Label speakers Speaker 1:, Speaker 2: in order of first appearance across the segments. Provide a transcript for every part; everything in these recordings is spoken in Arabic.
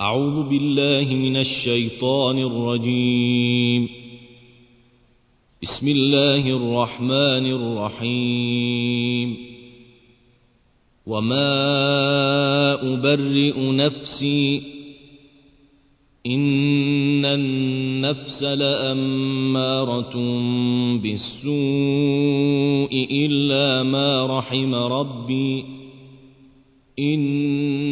Speaker 1: أعوذ بالله من الشيطان الرجيم. بسم الله الرحمن الرحيم. وما أبرئ نفسي إن النفس لأمارة بالسوء إلا ما رحم ربي إن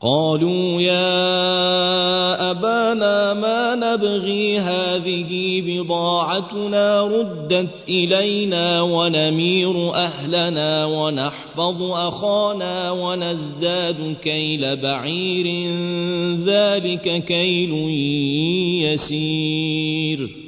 Speaker 1: قالوا يا أبانا ما نبغي هذه بضاعتنا ردت إلينا ونمير أهلنا ونحفظ أخانا ونزداد كيل بعير ذلك كيل يسير.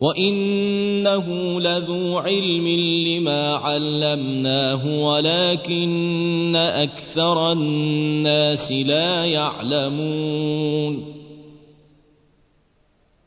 Speaker 1: وانه لذو علم لما علمناه ولكن أكثر الناس لا يعلمون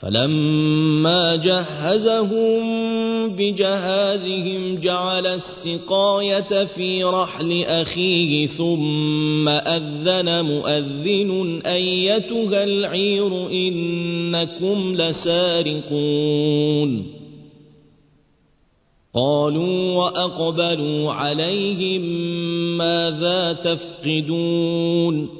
Speaker 1: فلما جهزهم بجهازهم جعل السقاية في رحل أخيه ثم أذن مؤذن أيتها العير إنكم لسارقون. قالوا وأقبلوا عليهم ماذا تفقدون؟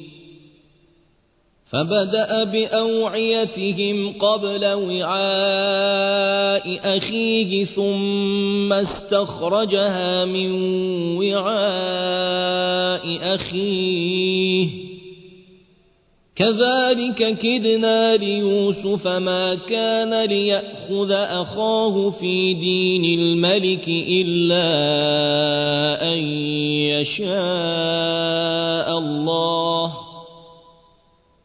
Speaker 1: فبدأ بأوعيتهم قبل وعاء أخيه ثم استخرجها من وعاء أخيه. كذلك كدنا ليوسف ما كان ليأخذ أخاه في دين الملك إلا أن يشاء الله.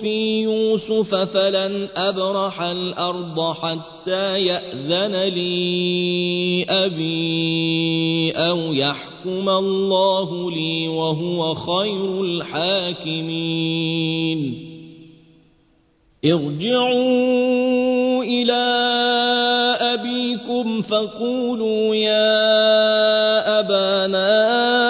Speaker 1: في يوسف فلن أبرح الأرض حتى يأذن لي أبي أو يحكم الله لي وهو خير الحاكمين. ارجعوا إلى أبيكم فقولوا يا أبانا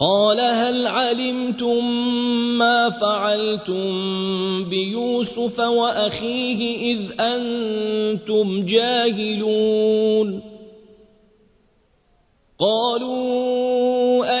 Speaker 1: قال هل علمتم ما فعلتم بيوسف وأخيه إذ أنتم جاهلون؟ قالوا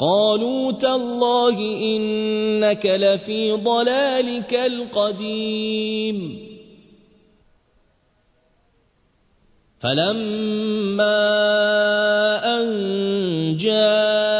Speaker 1: قالوا تالله إنك لفي ضلالك القديم. فلما أن جاء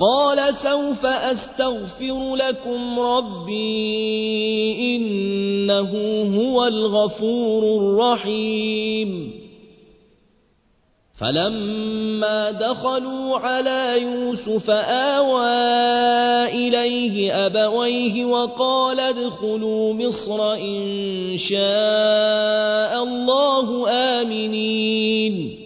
Speaker 1: قال سوف أستغفر لكم ربي إنه هو الغفور الرحيم. فلما دخلوا على يوسف آوى إليه أبويه وقال ادخلوا مصر إن شاء الله آمنين.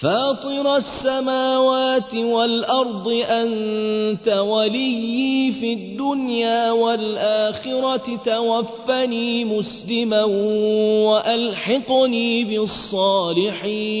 Speaker 1: فاطر السماوات والأرض أنت وليي في الدنيا والآخرة توفني مسلما وألحقني بالصالحين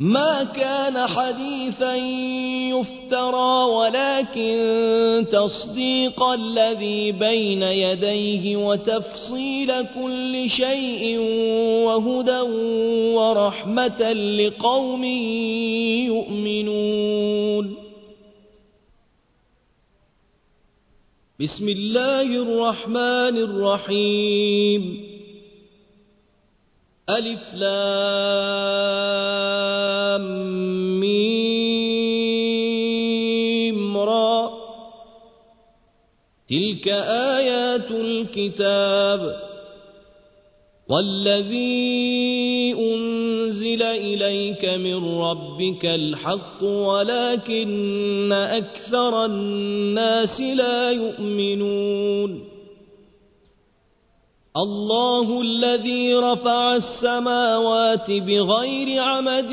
Speaker 1: ما كان حديثا يفترى ولكن تصديق الذي بين يديه وتفصيل كل شيء وهدى ورحمة لقوم يؤمنون. بسم الله الرحمن الرحيم. ألف لام. ميم را. تلك آيات الكتاب. والذي أنزل إليك من ربك الحق ولكن أكثر الناس لا يؤمنون. الله الذي رفع السماوات بغير عمد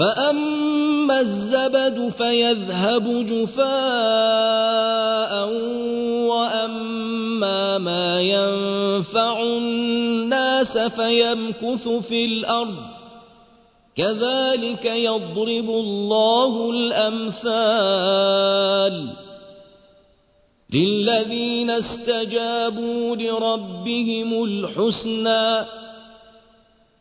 Speaker 1: فأما الزبد فيذهب جفاء وأما ما ينفع الناس فيمكث في الأرض كذلك يضرب الله الأمثال للذين استجابوا لربهم الحسنى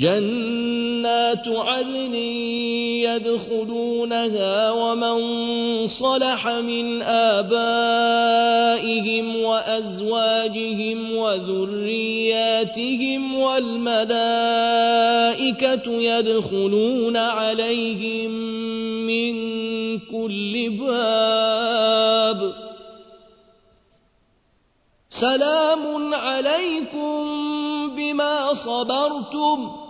Speaker 1: جنات عدن يدخلونها ومن صلح من آبائهم وأزواجهم وذرياتهم والملائكة يدخلون عليهم من كل باب. سلام عليكم بما صبرتم.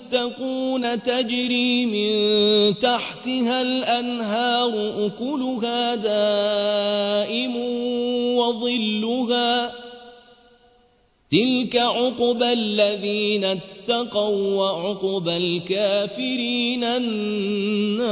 Speaker 1: المتقون تجري من تحتها الأنهار أكلها دائم وظلها تلك عقبى الذين اتقوا وعقبى الكافرين النار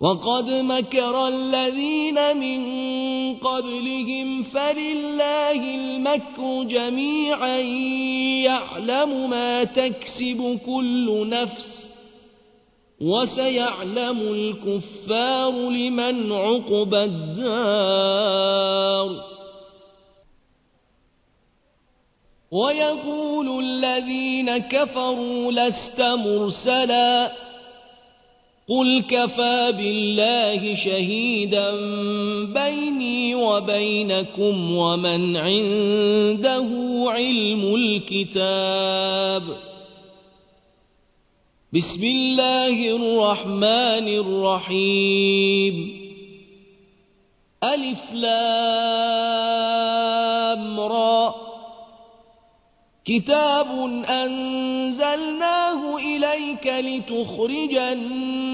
Speaker 1: وقد مكر الذين من قبلهم فلله المكر جميعا. يعلم ما تكسب كل نفس وسيعلم الكفار لمن عقب الدار. ويقول الذين كفروا لست مرسلاً. قل كفى بالله شهيدا بيني وبينكم ومن عنده علم الكتاب. بسم الله الرحمن الرحيم. ألف لام رأ. كتاب أنزلناه إليك لتخرج الناس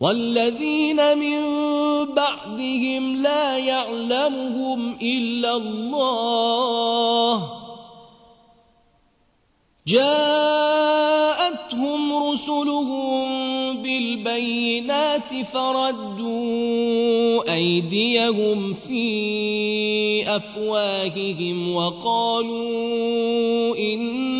Speaker 1: والذين من بعدهم لا يعلمهم إلا الله. جاءتهم رسلهم بالبينات فردوا أيديهم في أفواههم وقالوا إنا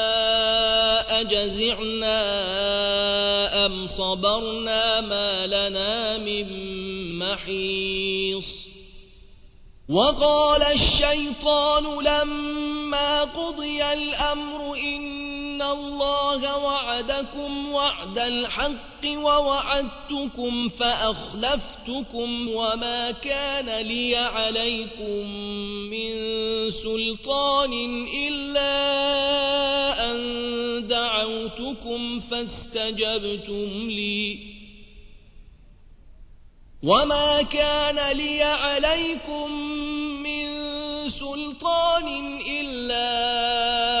Speaker 1: أجزعنا أم صبرنا ما لنا من محيص وقال الشيطان لما قضي الأمر إن الله وعدكم وعد الحق ووعدتكم فأخلفتكم وما كان لي عليكم من سلطان إلا أن دعوتكم فاستجبتم لي. وما كان لي عليكم من سلطان إلا أن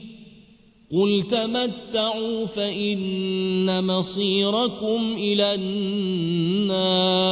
Speaker 1: قل تمتعوا فإن مصيركم إلى النار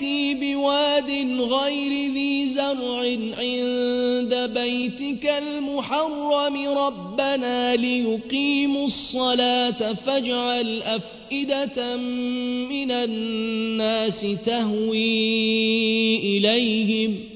Speaker 1: ذريتي بواد غير ذي زرع عند بيتك المحرم ربنا ليقيموا الصلاة فاجعل أفئدة من الناس تهوي إليهم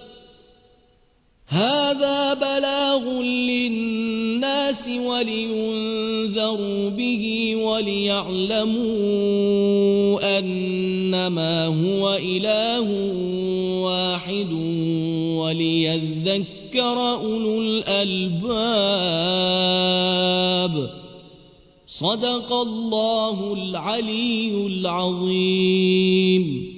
Speaker 1: هذا بلاغ للناس ولينذروا به وليعلموا أنما هو إله واحد وليذكر أولو الألباب. صدق الله العلي العظيم.